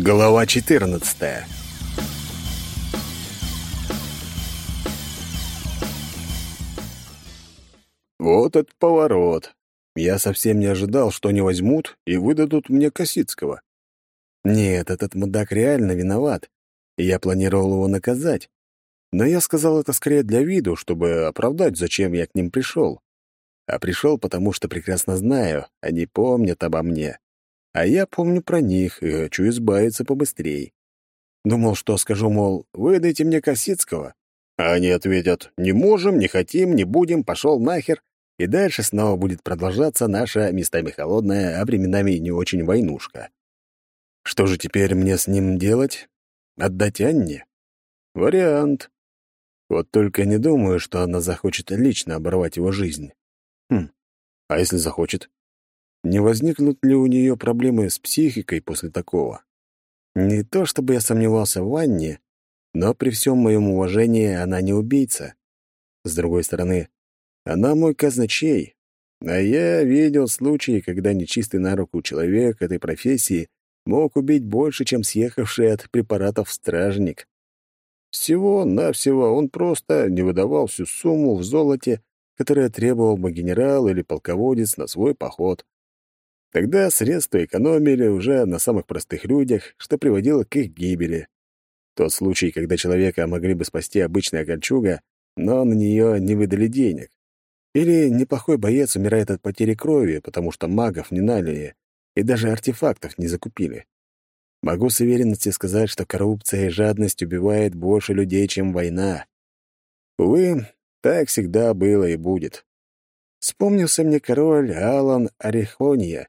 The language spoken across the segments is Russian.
Глава 14 Вот этот поворот. Я совсем не ожидал, что они возьмут и выдадут мне Косицкого. Нет, этот мудак реально виноват, я планировал его наказать. Но я сказал это скорее для виду, чтобы оправдать, зачем я к ним пришел. А пришел, потому что прекрасно знаю, они помнят обо мне. А я помню про них и хочу избавиться побыстрее. Думал, что скажу, мол, выдайте мне Косицкого. А они ответят, не можем, не хотим, не будем, пошел нахер. И дальше снова будет продолжаться наша местами холодная, а временами не очень войнушка. Что же теперь мне с ним делать? Отдать Анне? Вариант. Вот только не думаю, что она захочет лично оборвать его жизнь. Хм, а если захочет? Не возникнут ли у нее проблемы с психикой после такого? Не то чтобы я сомневался в Анне, но при всем моем уважении она не убийца. С другой стороны, она мой казначей, а я видел случаи, когда нечистый на руку человек этой профессии мог убить больше, чем съехавший от препаратов стражник. Всего-навсего он просто не выдавал всю сумму в золоте, которое требовал бы генерал или полководец на свой поход. Тогда средства экономили уже на самых простых людях, что приводило к их гибели. Тот случай, когда человека могли бы спасти обычная кольчуга, но на нее не выдали денег. Или неплохой боец умирает от потери крови, потому что магов не налили, и даже артефактов не закупили. Могу с уверенностью сказать, что коррупция и жадность убивает больше людей, чем война. Увы, так всегда было и будет. Вспомнился мне король Алан Орехония,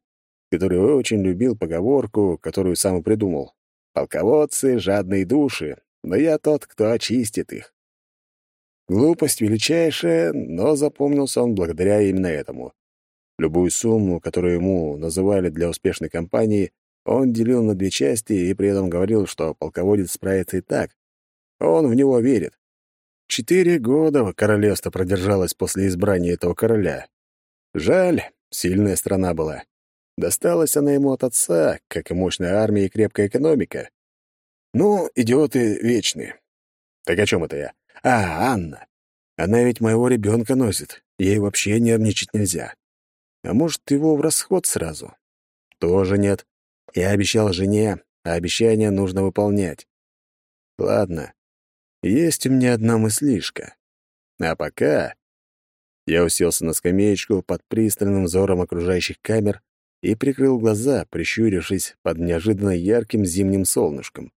который очень любил поговорку, которую сам и придумал. «Полководцы — жадные души, но я тот, кто очистит их». Глупость величайшая, но запомнился он благодаря именно этому. Любую сумму, которую ему называли для успешной кампании, он делил на две части и при этом говорил, что полководец справится и так. Он в него верит. Четыре года королевство продержалось после избрания этого короля. Жаль, сильная страна была. Досталась она ему от отца, как и мощная армия и крепкая экономика. Ну, идиоты вечные. Так о чем это я? А, Анна. Она ведь моего ребенка носит. Ей вообще нервничать нельзя. А может, его в расход сразу? Тоже нет. Я обещал жене, а обещание нужно выполнять. Ладно, есть у меня одна мыслишка. А пока... Я уселся на скамеечку под пристальным взором окружающих камер и прикрыл глаза, прищурившись под неожиданно ярким зимним солнышком.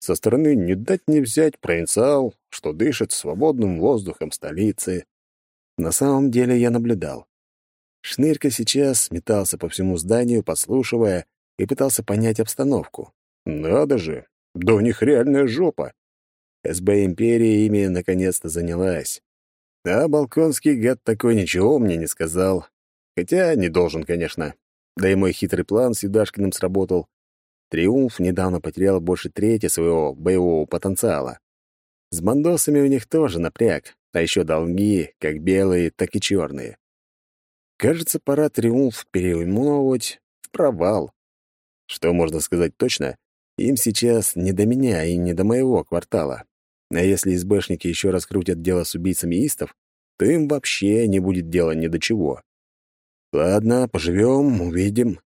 Со стороны не дать не взять провинциал, что дышит свободным воздухом столицы. На самом деле я наблюдал. Шнырька сейчас метался по всему зданию, подслушивая, и пытался понять обстановку. Надо же, да у них реальная жопа. СБ Империи ими наконец-то занялась. А балконский гад такой ничего мне не сказал. Хотя не должен, конечно. Да и мой хитрый план с Юдашкиным сработал. Триумф недавно потерял больше трети своего боевого потенциала. С бандосами у них тоже напряг, а еще долги, как белые, так и черные. Кажется, пора Триумф переименовывать в провал. Что можно сказать точно? Им сейчас не до меня и не до моего квартала. А если СБшники еще раскрутят дело с убийцами истов, то им вообще не будет дела ни до чего. Ладно, поживем, увидим.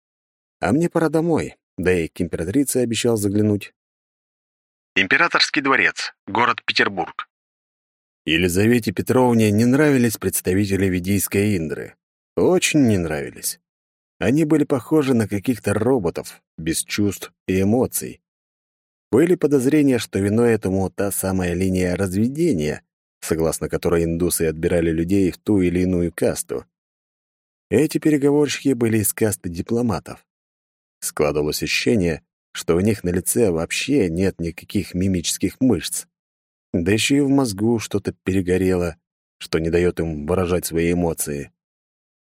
А мне пора домой, да и к императрице обещал заглянуть. Императорский дворец, город Петербург. Елизавете Петровне не нравились представители ведийской Индры. Очень не нравились. Они были похожи на каких-то роботов, без чувств и эмоций. Были подозрения, что виной этому та самая линия разведения, согласно которой индусы отбирали людей в ту или иную касту. Эти переговорщики были из касты дипломатов. Складывалось ощущение, что у них на лице вообще нет никаких мимических мышц. Да еще и в мозгу что-то перегорело, что не дает им выражать свои эмоции.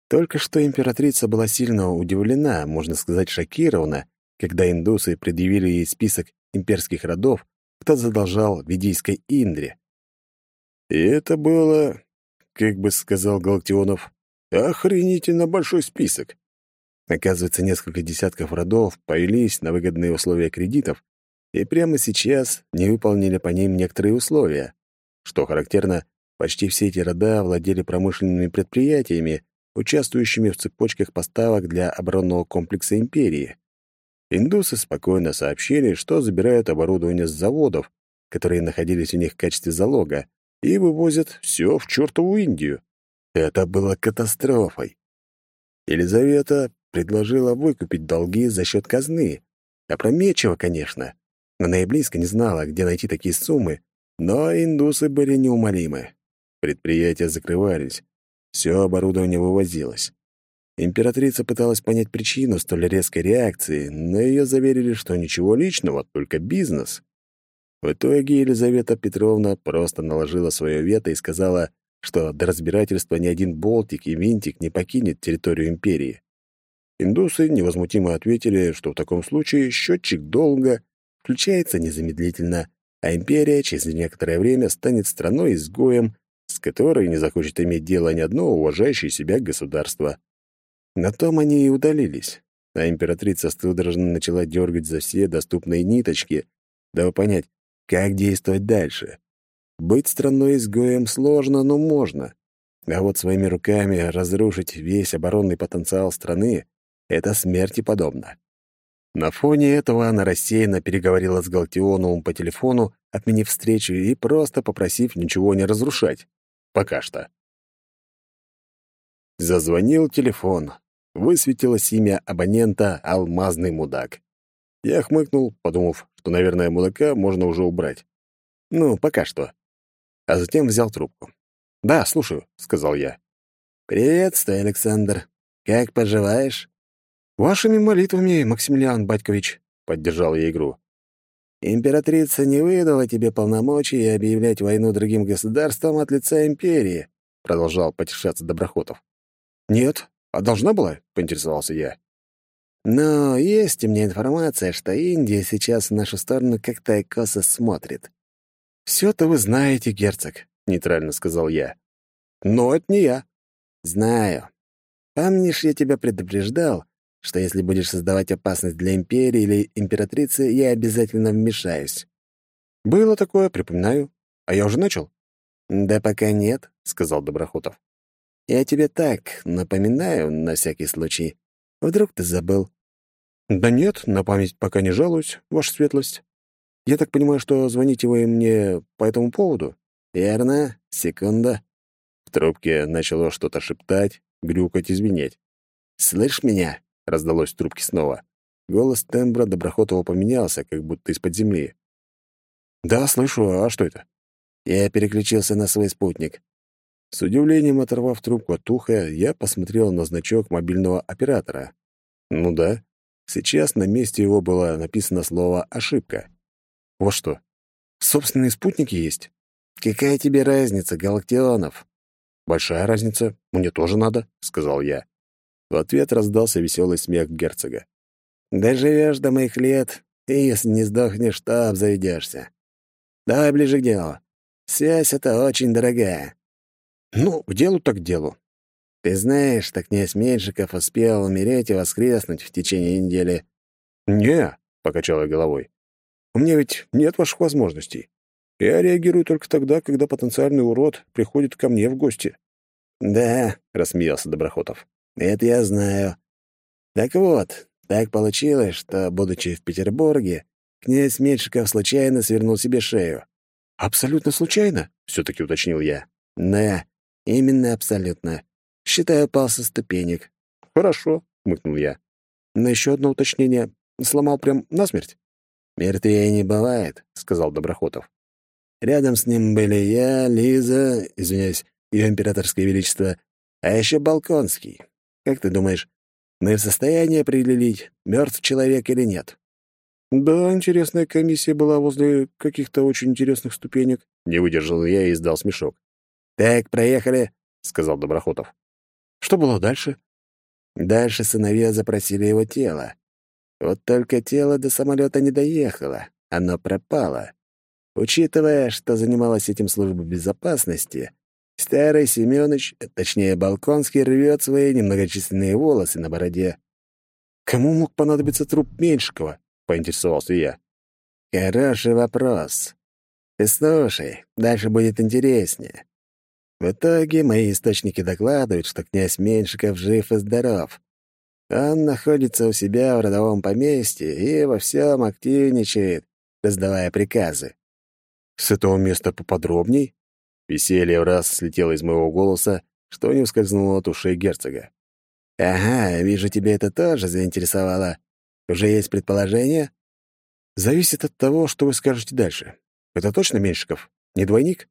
Только что императрица была сильно удивлена, можно сказать, шокирована, когда индусы предъявили ей список имперских родов, кто задолжал ведийской Индре. И это было, как бы сказал Галактионов, охренительно большой список. Оказывается, несколько десятков родов повелись на выгодные условия кредитов и прямо сейчас не выполнили по ним некоторые условия. Что характерно, почти все эти рода владели промышленными предприятиями, участвующими в цепочках поставок для оборонного комплекса империи. Индусы спокойно сообщили, что забирают оборудование с заводов, которые находились у них в качестве залога, и вывозят все в чертову Индию. Это было катастрофой. Елизавета предложила выкупить долги за счет казны. Опрометчиво, конечно. Она и близко не знала, где найти такие суммы, но индусы были неумолимы. Предприятия закрывались, все оборудование вывозилось. Императрица пыталась понять причину столь резкой реакции, но ее заверили, что ничего личного, только бизнес. В итоге Елизавета Петровна просто наложила свое вето и сказала, что до разбирательства ни один болтик и винтик не покинет территорию империи. Индусы невозмутимо ответили, что в таком случае счетчик долга включается незамедлительно, а империя через некоторое время станет страной-изгоем, с которой не захочет иметь дело ни одно уважающее себя государство. На том они и удалились, а императрица судорожно начала дергать за все доступные ниточки, дабы понять, как действовать дальше. Быть страной-изгоем сложно, но можно. А вот своими руками разрушить весь оборонный потенциал страны это смерти подобно. На фоне этого она рассеянно переговорила с Галтионовым по телефону, отменив встречу и просто попросив ничего не разрушать. Пока что. Зазвонил телефон. Высветилось имя абонента «Алмазный мудак». Я хмыкнул, подумав, что, наверное, мудака можно уже убрать. Ну, пока что. А затем взял трубку. «Да, слушаю», — сказал я. «Приветствую, Александр. Как поживаешь?» «Вашими молитвами, Максимилиан Батькович», — поддержал я игру. «Императрица не выдала тебе полномочий объявлять войну другим государствам от лица империи», — продолжал потешаться Доброхотов. «Нет, а должна была?» — поинтересовался я. «Но есть у меня информация, что Индия сейчас в нашу сторону как-то косо смотрит». «Все-то вы знаете, герцог», — нейтрально сказал я. «Но это не я». «Знаю. Помнишь, я тебя предупреждал, что если будешь создавать опасность для империи или императрицы, я обязательно вмешаюсь. Было такое, припоминаю. А я уже начал? Да пока нет, сказал Доброхотов. Я тебе так напоминаю на всякий случай. Вдруг ты забыл? Да нет, на память пока не жалуюсь, ваша светлость. Я так понимаю, что звоните вы мне по этому поводу? Верно. Секунда. В трубке начало что-то шептать, грюкать и звенеть. «Слышь меня?» — раздалось в трубке снова. Голос тембра Доброхотова поменялся, как будто из-под земли. «Да, слышу. А что это?» Я переключился на свой спутник. С удивлением оторвав трубку от уха, я посмотрел на значок мобильного оператора. Ну да, сейчас на месте его было написано слово «ошибка». Вот что, собственные спутники есть? «Какая тебе разница, Галактионов?» «Большая разница. Мне тоже надо», — сказал я. В ответ раздался веселый смех герцога. «Доживешь до моих лет, и если не сдохнешь, то обзаведешься. Давай ближе к делу. Связь эта очень дорогая». «Ну, к делу так к делу». «Ты знаешь, что князь Меньшиков успел умереть и воскреснуть в течение недели?» «Не», — покачал я головой. «У меня ведь нет ваших возможностей. Я реагирую только тогда, когда потенциальный урод приходит ко мне в гости». «Да», — рассмеялся Доброхотов. Это я знаю. Так вот, так получилось, что, будучи в Петербурге, князь Меньшиков случайно свернул себе шею. «Абсолютно случайно?» — все-таки уточнил я. «Да, именно абсолютно. Считаю, упал со ступенек». «Хорошо», — хмыкнул я. «Но еще одно уточнение. Сломал прям насмерть?» «Мертвее не бывает», — сказал Доброхотов. «Рядом с ним были я, Лиза, извиняюсь, ее императорское величество, а еще Балконский. Как ты думаешь, мы в состоянии определить, мертв человек или нет?» «Да, интересная комиссия была возле каких-то очень интересных ступенек». Не выдержал я и издал смешок. «Так, проехали», — сказал Доброхотов. «Что было дальше?» Дальше сыновья запросили его тело. Вот только тело до самолета не доехало, оно пропало. Учитывая, что занималась этим служба безопасности, Старый Семёныч, точнее Балконский, рвет свои немногочисленные волосы на бороде. Кому мог понадобиться труп Меньшикова? поинтересовался я. Хороший вопрос. Ты слушай, дальше будет интереснее. В итоге мои источники докладывают, что князь Меньшиков жив и здоров. Он находится у себя в родовом поместье и во всем активничает, раздавая приказы. С этого места поподробней? Веселье в раз слетело из моего голоса, что не ускользнуло от ушей герцога. «Ага, вижу, тебе это тоже заинтересовало. Уже есть предположение?» «Зависит от того, что вы скажете дальше. Это точно Меньшиков? Не двойник?»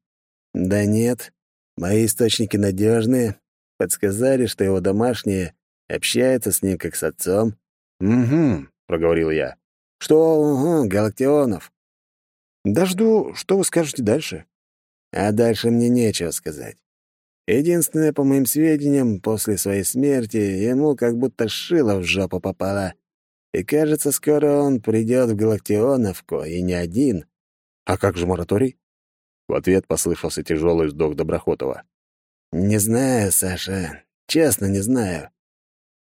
«Да нет. Мои источники надежные. Подсказали, что его домашние общаются с ним как с отцом». «Угу», — проговорил я. «Что, угу, Галактионов?» «Да жду, что вы скажете дальше». «А дальше мне нечего сказать. Единственное, по моим сведениям, после своей смерти ему как будто шило в жопу попало. И кажется, скоро он придет в Галактионовку, и не один. А как же мораторий? В ответ послышался тяжелый вздох Доброхотова. «Не знаю, Саша, честно не знаю.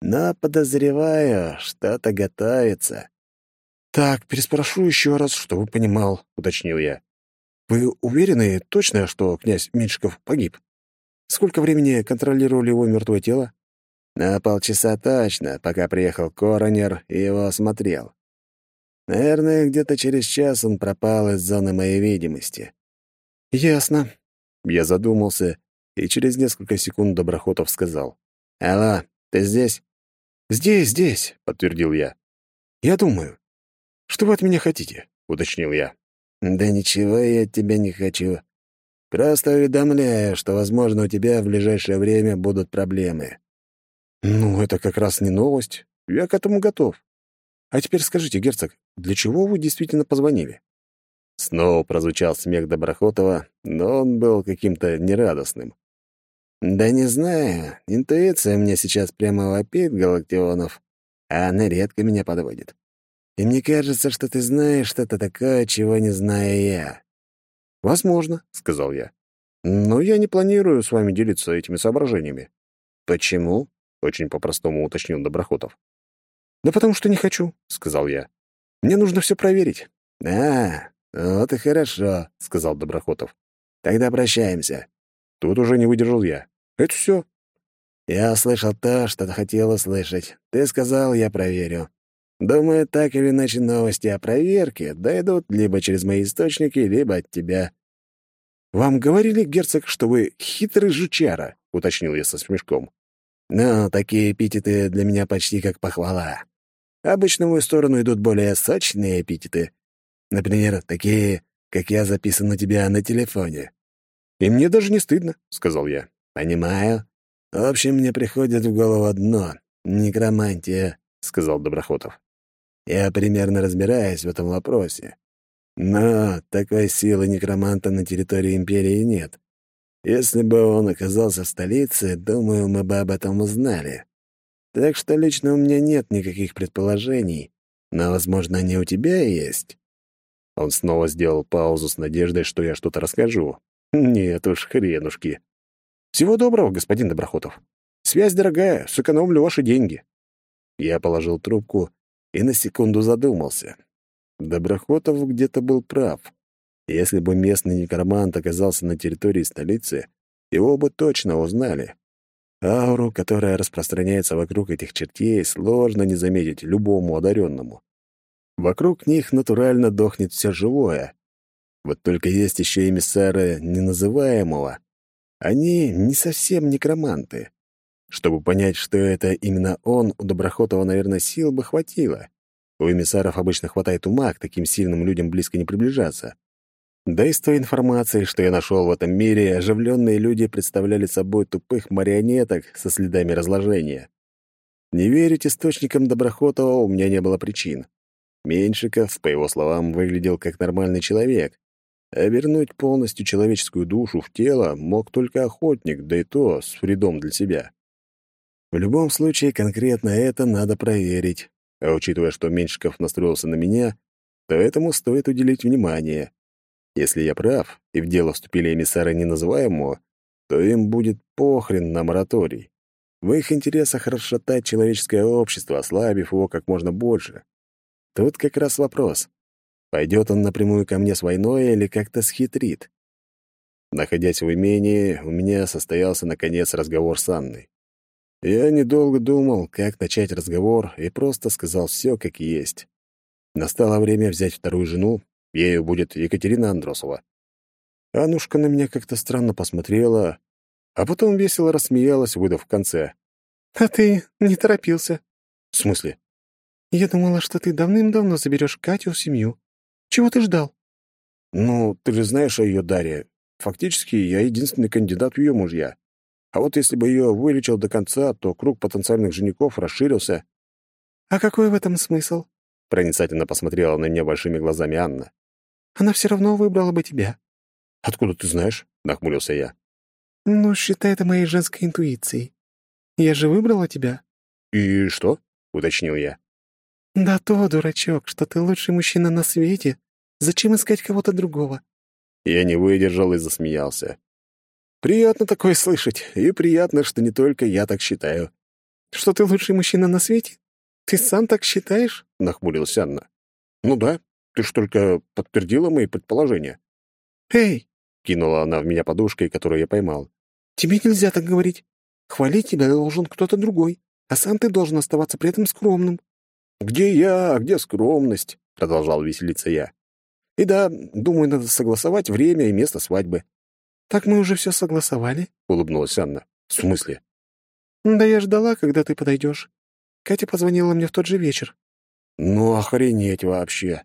Но подозреваю, что-то готовится». «Так, переспрошу еще раз, чтобы понимал», — уточнил я. «Вы уверены точно, что князь Меньшиков погиб?» Сколько времени контролировали его мертвое тело? На полчаса точно, пока приехал коронер и его осмотрел. Наверное, где-то через час он пропал из зоны моей видимости. Ясно. Я задумался, и через несколько секунд Доброхотов сказал. «Алло, ты здесь?» «Здесь, здесь», — подтвердил я. «Я думаю. Что вы от меня хотите?» — уточнил я. «Да ничего я от тебя не хочу. Просто уведомляю, что, возможно, у тебя в ближайшее время будут проблемы». «Ну, это как раз не новость. Я к этому готов. А теперь скажите, герцог, для чего вы действительно позвонили?» Снова прозвучал смех Доброхотова, но он был каким-то нерадостным. «Да не знаю. Интуиция мне сейчас прямо вопит, Галактионов, а она редко меня подводит. И мне кажется, что ты знаешь что-то такое, чего не знаю я. «Возможно», — сказал я. «Но я не планирую с вами делиться этими соображениями». «Почему?» — очень по-простому уточнил Доброхотов. «Да потому что не хочу», — сказал я. «Мне нужно все проверить». «А, вот и хорошо», — сказал Доброхотов. «Тогда прощаемся». Тут уже не выдержал я. «Это все». «Я услышал то, что ты хотел услышать. Ты сказал, я проверю. Думаю, так или иначе новости о проверке дойдут либо через мои источники, либо от тебя. «Вам говорили, герцог, что вы хитрый жучара», — уточнил я со смешком. «Ну, такие эпитеты для меня почти как похвала. Обычно в мою сторону идут более сочные эпитеты. Например, такие, как я записан у тебя на телефоне». «И мне даже не стыдно», — сказал я. «Понимаю. В общем, мне приходит в голову одно — некромантия», — сказал Доброхотов. Я примерно разбираюсь в этом вопросе. Но такой силы некроманта на территории Империи нет. Если бы он оказался в столице, думаю, мы бы об этом узнали. Так что лично у меня нет никаких предположений, но, возможно, они у тебя есть». Он снова сделал паузу с надеждой, что я что-то расскажу. «Нет уж, хренушки. Всего доброго, господин Доброхотов. Связь дорогая, сэкономлю ваши деньги». Я положил трубку и на секунду задумался. Доброхотов где-то был прав. Если бы местный некромант оказался на территории столицы, его бы точно узнали. Ауру, которая распространяется вокруг этих чертей, сложно не заметить любому одаренному. Вокруг них натурально дохнет все живое. Вот только есть еще эмиссары неназываемого. Они не совсем некроманты. Чтобы понять, что это именно он, у Доброхотова, наверное, сил бы хватило. У эмиссаров обычно хватает ума к таким сильным людям близко не приближаться. Да и с той информацией, что я нашел в этом мире, оживленные люди представляли собой тупых марионеток со следами разложения. Не верить источникам Доброхотова у меня не было причин. Меньшиков, по его словам, выглядел как нормальный человек, а вернуть полностью человеческую душу в тело мог только охотник, да и то с вредом для себя. В любом случае, конкретно это надо проверить. А учитывая, что Меньшиков настроился на меня, то этому стоит уделить внимание. Если я прав, и в дело вступили эмиссары неназываемого, то им будет похрен на мораторий. В их интересах расшатать человеческое общество, ослабив его как можно больше. Тут как раз вопрос. Пойдет он напрямую ко мне с войной или как-то схитрит? Находясь в имении, у меня состоялся, наконец, разговор с Анной. Я недолго думал, как начать разговор, и просто сказал все как есть. Настало время взять вторую жену, ею будет Екатерина Андросова. Анушка на меня как-то странно посмотрела, а потом весело рассмеялась, выдав в конце. «А ты не торопился?» «В смысле?» «Я думала, что ты давным-давно заберешь Катю в семью. Чего ты ждал?» «Ну, ты же знаешь о ее даре. Фактически, я единственный кандидат в ее мужья. А вот если бы ее вылечил до конца, то круг потенциальных женихов расширился». «А какой в этом смысл?» — проницательно посмотрела на меня большими глазами Анна. «Она все равно выбрала бы тебя». «Откуда ты знаешь?» — нахмурился я. «Ну, считай это моей женской интуицией. Я же выбрала тебя». «И что?» — уточнил я. «Да то, дурачок, что ты лучший мужчина на свете. Зачем искать кого-то другого?» Я не выдержал и засмеялся. «Приятно такое слышать, и приятно, что не только я так считаю». «Что ты лучший мужчина на свете? Ты сам так считаешь?» — нахмурилась Анна. «Ну да, ты ж только подтвердила мои предположения». «Эй!» — кинула она в меня подушкой, которую я поймал. «Тебе нельзя так говорить. Хвалить тебя должен кто-то другой, а сам ты должен оставаться при этом скромным». «Где я, а где скромность?» — продолжал веселиться я. «И да, думаю, надо согласовать время и место свадьбы». «Так мы уже все согласовали?» — улыбнулась Анна. «В смысле?» «Да я ждала, когда ты подойдешь. Катя позвонила мне в тот же вечер». «Ну, охренеть вообще!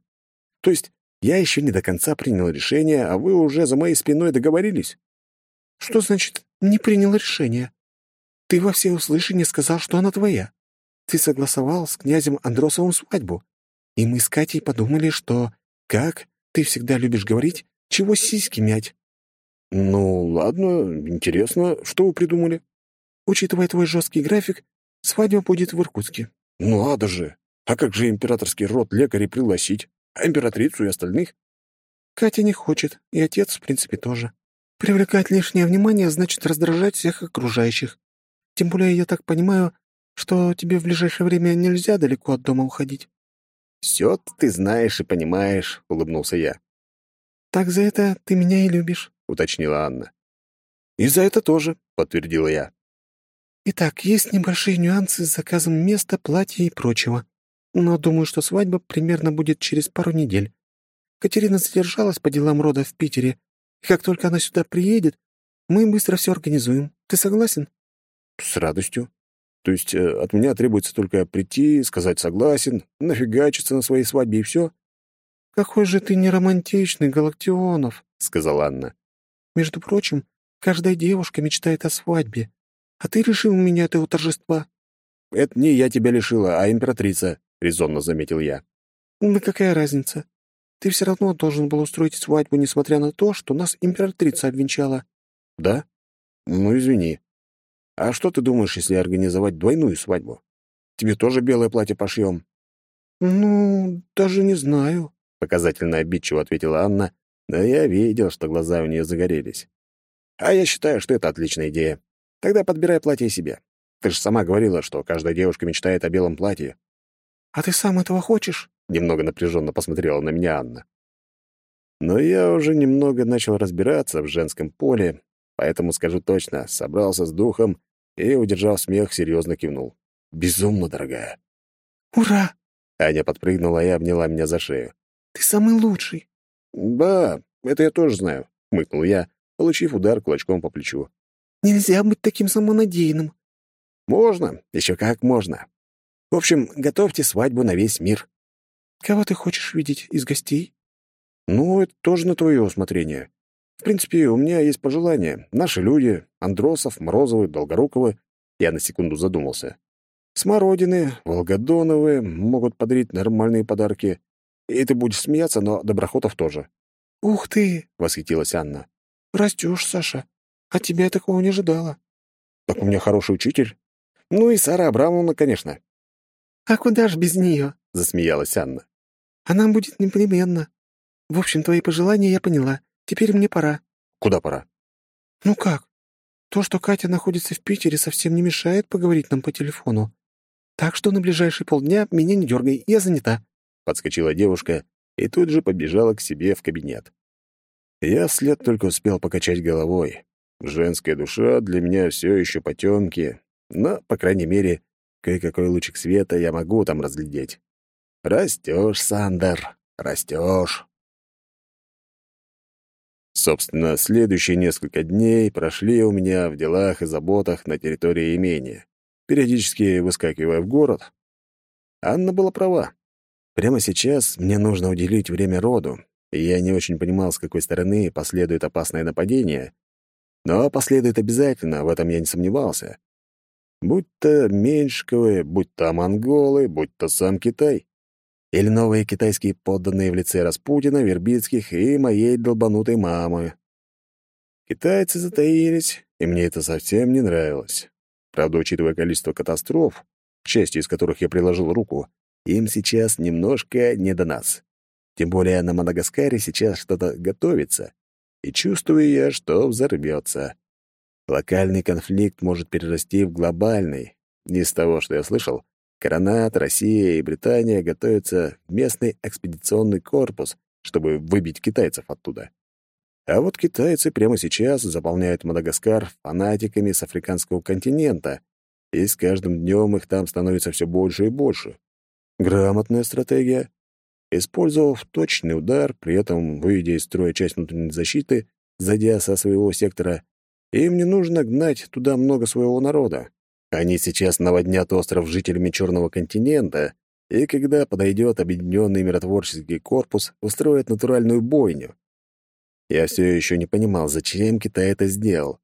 То есть я еще не до конца принял решение, а вы уже за моей спиной договорились?» «Что значит «не принял решение»? Ты во всеуслышание сказал, что она твоя. Ты согласовал с князем Андросовым свадьбу. И мы с Катей подумали, что, как ты всегда любишь говорить, чего сиськи мять. Ну, ладно, интересно, что вы придумали? Учитывая твой жесткий график, свадьба будет в Иркутске. Ну, ладно же. А как же императорский род лекарей пригласить? А императрицу и остальных? Катя не хочет, и отец, в принципе, тоже. Привлекать лишнее внимание значит раздражать всех окружающих. Тем более, я так понимаю, что тебе в ближайшее время нельзя далеко от дома уходить». «Все ты знаешь и понимаешь», — улыбнулся я. «Так за это ты меня и любишь», — уточнила Анна. «И за это тоже», — подтвердила я. «Итак, есть небольшие нюансы с заказом места, платья и прочего. Но думаю, что свадьба примерно будет через пару недель. Катерина задержалась по делам рода в Питере, и как только она сюда приедет, мы быстро все организуем. Ты согласен?» «С радостью», то есть э, от меня требуется только прийти, сказать «согласен», нафигачиться на своей свадьбе и все. «Какой же ты неромантичный, Галактионов», — сказала Анна. «Между прочим, каждая девушка мечтает о свадьбе. А ты решил меня этого торжества?» «Это не я тебя лишила, а императрица», — резонно заметил я. «Да какая разница? Ты все равно должен был устроить свадьбу, несмотря на то, что нас императрица обвенчала». «Да? Ну, извини. А что ты думаешь, если организовать двойную свадьбу? Тебе тоже белое платье пошьем?» «Ну, даже не знаю», — показательно обидчиво ответила Анна, но я видел, что глаза у нее загорелись. «А я считаю, что это отличная идея. Тогда подбирай платье себе. Ты же сама говорила, что каждая девушка мечтает о белом платье». «А ты сам этого хочешь?» — немного напряженно посмотрела на меня Анна. Но я уже немного начал разбираться в женском поле, поэтому скажу точно, собрался с духом и, удержав смех, серьезно кивнул. «Безумно, дорогая». «Ура!» Аня подпрыгнула и обняла меня за шею. «Ты самый лучший». «Да, это я тоже знаю», — хмыкнул я, получив удар кулачком по плечу. «Нельзя быть таким самонадеянным». «Можно, еще как можно. В общем, готовьте свадьбу на весь мир». «Кого ты хочешь видеть из гостей?» «Ну, это тоже на твое усмотрение. В принципе, у меня есть пожелания. Наши люди, Андросов, Морозовы, Долгоруковы. Я на секунду задумался. Смородины, Волгодоновы могут подарить нормальные подарки. И ты будешь смеяться, но Доброхотов тоже. «Ух ты!» — восхитилась Анна. «Растешь, Саша. От тебя я такого не ожидала». «Так у меня хороший учитель. Ну и Сара Абрамовна, конечно». «А куда ж без нее?» — засмеялась Анна. «Она будет непременно. В общем, твои пожелания я поняла. Теперь мне пора». «Куда пора?» «Ну как? То, что Катя находится в Питере, совсем не мешает поговорить нам по телефону. Так что на ближайшие полдня меня не дергай, я занята», — подскочила девушка и тут же побежала к себе в кабинет. Я вслед только успел покачать головой. Женская душа для меня все еще потемки, но, по крайней мере, кое-какой лучик света я могу там разглядеть. Растешь, Сандер, растешь. Собственно, следующие несколько дней прошли у меня в делах и заботах на территории имения, периодически выскакивая в город. Анна была права. Прямо сейчас мне нужно уделить время роду, и я не очень понимал, с какой стороны последует опасное нападение, но последует обязательно, в этом я не сомневался. Будь то Меньшиковы, будь то монголы, будь то сам Китай. Или новые китайские подданные в лице Распутина, Вербицких и моей долбанутой мамы. Китайцы затаились, и мне это совсем не нравилось. Правда, учитывая количество катастроф, к части из которых я приложил руку, им сейчас немножко не до нас. Тем более на Мадагаскаре сейчас что-то готовится, и чувствую я, что взорвется. Локальный конфликт может перерасти в глобальный. Из того, что я слышал, Коронат, Россия и Британия готовятся в местный экспедиционный корпус, чтобы выбить китайцев оттуда. А вот китайцы прямо сейчас заполняют Мадагаскар фанатиками с африканского континента, и с каждым днем их там становится все больше и больше. Грамотная стратегия. Использовав точный удар, при этом выведя из строя часть внутренней защиты, зайдя со своего сектора, им не нужно гнать туда много своего народа. Они сейчас наводнят остров жителями Черного континента, и когда подойдет объединенный миротворческий корпус, устроят натуральную бойню. Я все еще не понимал, зачем Китай это сделал.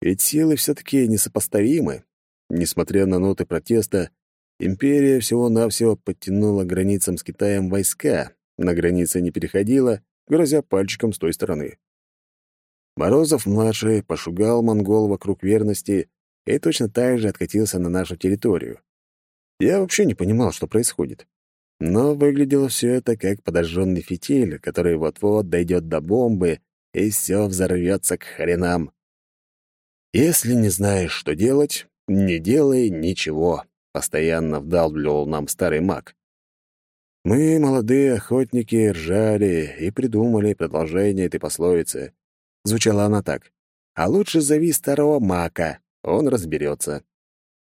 Ведь силы все-таки несопоставимы. Несмотря на ноты протеста, империя всего-навсего подтянула границам с Китаем войска, на границе не переходила, грозя пальчиком с той стороны. Морозов-младший пошугал монгол вокруг верности и точно так же откатился на нашу территорию. Я вообще не понимал, что происходит. Но выглядело все это как подожженный фитиль, который вот-вот дойдет до бомбы, и все взорвется к хренам. Если не знаешь, что делать, не делай ничего, постоянно вдалбливал нам старый маг. Мы, молодые охотники, ржали и придумали продолжение этой пословицы. Звучала она так. «А лучше зови старого мака, он разберется.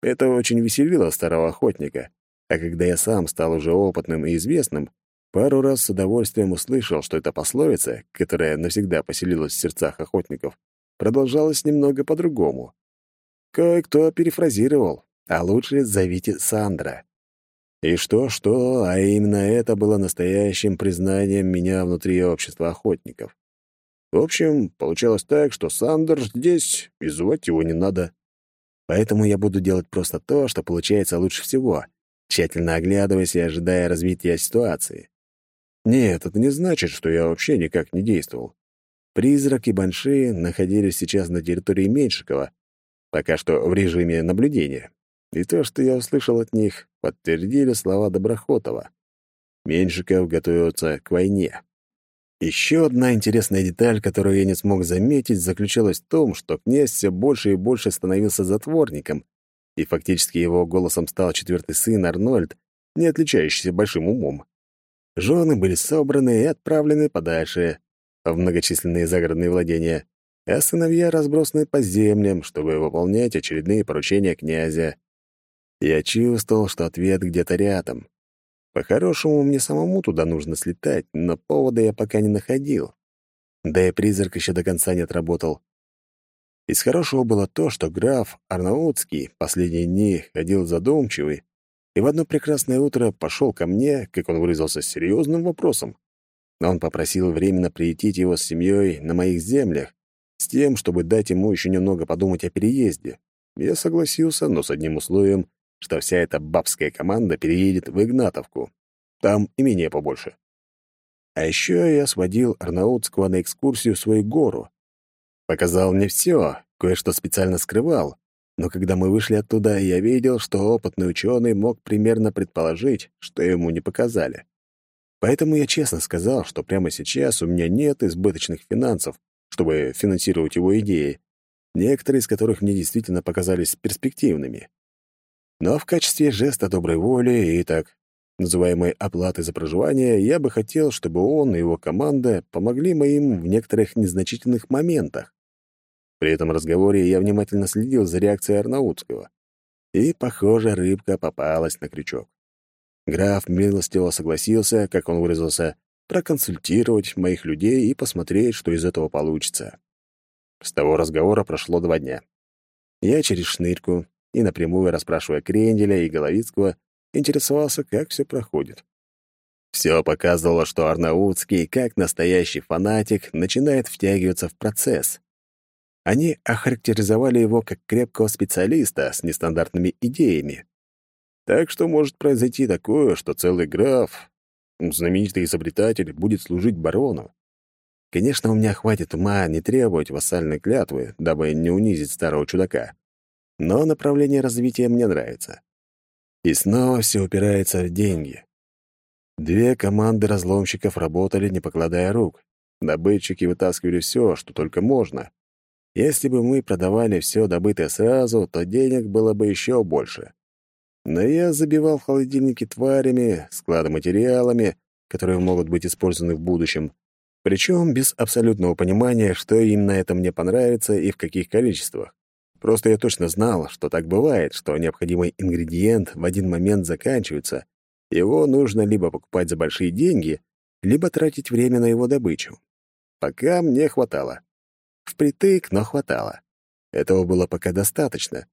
Это очень веселило старого охотника, а когда я сам стал уже опытным и известным, пару раз с удовольствием услышал, что эта пословица, которая навсегда поселилась в сердцах охотников, продолжалась немного по-другому. Кое-кто перефразировал, а лучше зовите Сандра. И что-что, а именно это было настоящим признанием меня внутри общества охотников. В общем, получалось так, что Сандер здесь, и звать его не надо. Поэтому я буду делать просто то, что получается лучше всего, тщательно оглядываясь и ожидая развития ситуации. Нет, это не значит, что я вообще никак не действовал. Призрак и Банши находились сейчас на территории Меньшикова, пока что в режиме наблюдения. И то, что я услышал от них, подтвердили слова Доброхотова. Меньшиков готовится к войне. Еще одна интересная деталь, которую я не смог заметить, заключалась в том, что князь все больше и больше становился затворником, и фактически его голосом стал четвертый сын Арнольд, не отличающийся большим умом. Жены были собраны и отправлены подальше, в многочисленные загородные владения, а сыновья разбросаны по землям, чтобы выполнять очередные поручения князя. Я чувствовал, что ответ где-то рядом, по-хорошему, мне самому туда нужно слетать, но повода я пока не находил. Да и призрак еще до конца не отработал. Из хорошего было то, что граф Арнаутский последние дни ходил задумчивый и в одно прекрасное утро пошел ко мне, как он выразился, с серьезным вопросом. Он попросил временно приютить его с семьей на моих землях, с тем, чтобы дать ему еще немного подумать о переезде. Я согласился, но с одним условием, что вся эта бабская команда переедет в Игнатовку. Там имение побольше. А еще я сводил Арнаутского на экскурсию в свою гору. Показал не все, кое-что специально скрывал, но когда мы вышли оттуда, я видел, что опытный ученый мог примерно предположить, что ему не показали. Поэтому я честно сказал, что прямо сейчас у меня нет избыточных финансов, чтобы финансировать его идеи, некоторые из которых мне действительно показались перспективными. Но в качестве жеста доброй воли и так называемой оплаты за проживание я бы хотел, чтобы он и его команда помогли моим в некоторых незначительных моментах. При этом разговоре я внимательно следил за реакцией Арнаутского. И, похоже, рыбка попалась на крючок. Граф милостиво согласился, как он выразился, проконсультировать моих людей и посмотреть, что из этого получится. С того разговора прошло два дня. Я через шнырьку и напрямую расспрашивая Кренделя и Головицкого, интересовался, как все проходит. Все показывало, что Арнаутский, как настоящий фанатик, начинает втягиваться в процесс. Они охарактеризовали его как крепкого специалиста с нестандартными идеями. Так что может произойти такое, что целый граф, знаменитый изобретатель, будет служить барону. Конечно, у меня хватит ума не требовать вассальной клятвы, дабы не унизить старого чудака. Но направление развития мне нравится. И снова все упирается в деньги. Две команды разломщиков работали, не покладая рук. Добытчики вытаскивали все, что только можно. Если бы мы продавали все добытое сразу, то денег было бы еще больше. Но я забивал в холодильнике тварями, складоматериалами, которые могут быть использованы в будущем, причем без абсолютного понимания, что именно это мне понравится и в каких количествах. Просто я точно знал, что так бывает, что необходимый ингредиент в один момент заканчивается. Его нужно либо покупать за большие деньги, либо тратить время на его добычу. Пока мне хватало. Впритык, но хватало. Этого было пока достаточно.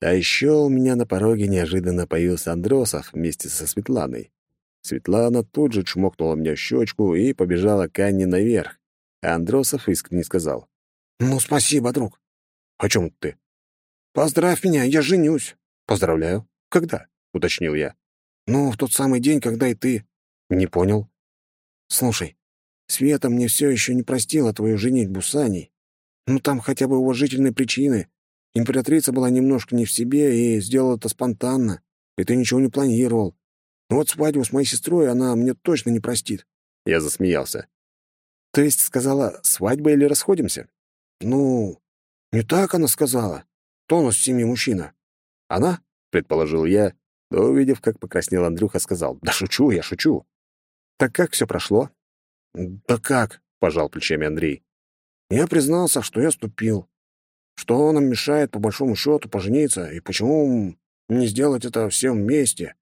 А еще у меня на пороге неожиданно появился Андросов вместе со Светланой. Светлана тут же чмокнула мне в щечку и побежала к Анне наверх. А Андросов искренне сказал. «Ну, спасибо, друг». «О чем ты?» «Поздравь меня, я женюсь». «Поздравляю. Когда?» — уточнил я. «Ну, в тот самый день, когда и ты». «Не понял». «Слушай, Света мне все еще не простила твою женитьбу с Аней. Ну, там хотя бы уважительные причины. Императрица была немножко не в себе и сделала это спонтанно, и ты ничего не планировал. Но вот свадьбу с моей сестрой она мне точно не простит». Я засмеялся. «То есть сказала, свадьба или расходимся?» «Ну, не так она сказала тонус в семье мужчина. Она? предположил я, но, увидев, как покраснел Андрюха, сказал: "Да шучу, я шучу". Так как все прошло? Да как? пожал плечами Андрей. Я признался, что я ступил. Что нам мешает по большому счету пожениться и почему не сделать это всем вместе?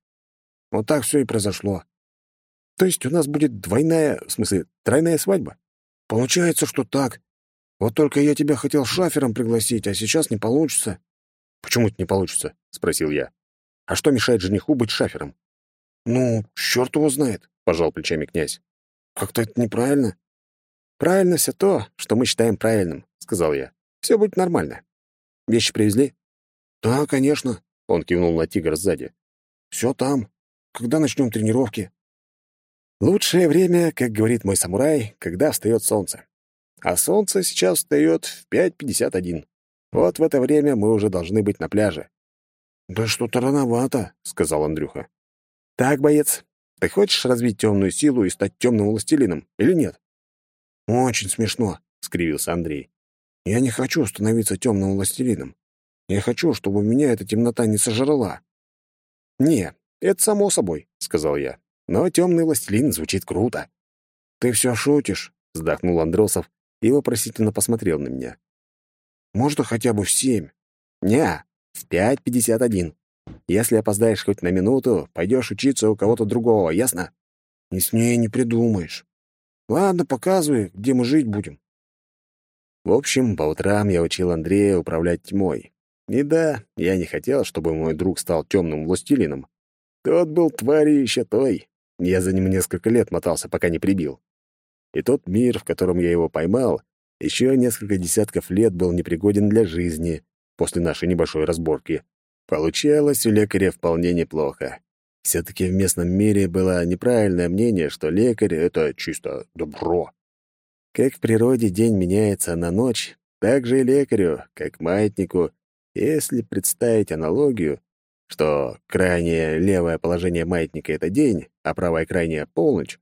Вот так все и произошло. То есть у нас будет двойная, в смысле, тройная свадьба? Получается, что так. Вот только я тебя хотел шафером пригласить, а сейчас не получится». «Почему это не получится?» — спросил я. «А что мешает жениху быть шафером?» «Ну, черт его знает», — пожал плечами князь. «Как-то это неправильно». «Правильно все то, что мы считаем правильным», — сказал я. «Все будет нормально. Вещи привезли?» «Да, конечно», — он кивнул на тигр сзади. «Все там. Когда начнем тренировки?» «Лучшее время, как говорит мой самурай, когда встает солнце а солнце сейчас встает в 5.51. Вот в это время мы уже должны быть на пляже. «Да что-то рановато», — сказал Андрюха. «Так, боец, ты хочешь развить темную силу и стать темным властелином, или нет?» «Очень смешно», — скривился Андрей. «Я не хочу становиться темным властелином. Я хочу, чтобы меня эта темнота не сожрала». «Не, это само собой», — сказал я. «Но темный властелин звучит круто». «Ты все шутишь», — вздохнул Андросов и вопросительно посмотрел на меня. «Может, хотя бы в семь?» «Не, в пять пятьдесят один. Если опоздаешь хоть на минуту, пойдешь учиться у кого-то другого, ясно?» «И с ней не придумаешь. Ладно, показывай, где мы жить будем». В общем, по утрам я учил Андрея управлять тьмой. И да, я не хотел, чтобы мой друг стал темным властелином. Тот был тварью еще той. Я за ним несколько лет мотался, пока не прибил. И тот мир, в котором я его поймал, еще несколько десятков лет был непригоден для жизни после нашей небольшой разборки. Получалось у лекаря вполне неплохо. Все-таки в местном мире было неправильное мнение, что лекарь — это чисто добро. Как в природе день меняется на ночь, так же и лекарю, как маятнику, если представить аналогию, что крайнее левое положение маятника — это день, а правое крайнее — полночь,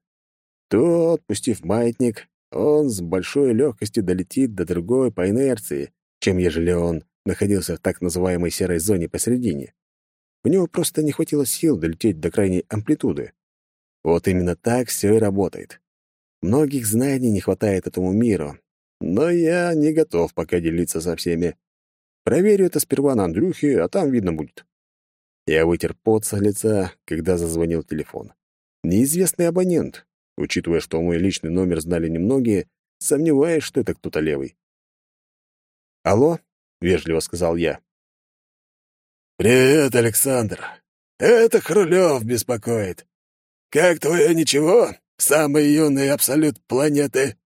то, отпустив маятник, он с большой легкостью долетит до другой по инерции, чем ежели он находился в так называемой серой зоне посередине. У него просто не хватило сил долететь до крайней амплитуды. Вот именно так все и работает. Многих знаний не хватает этому миру, но я не готов пока делиться со всеми. Проверю это сперва на Андрюхе, а там видно будет. Я вытер пот со лица, когда зазвонил телефон. Неизвестный абонент. Учитывая, что мой личный номер знали немногие, сомневаюсь, что это кто-то левый. «Алло?» — вежливо сказал я. «Привет, Александр. Это Хрулев беспокоит. Как твое ничего? Самый юный абсолют планеты?»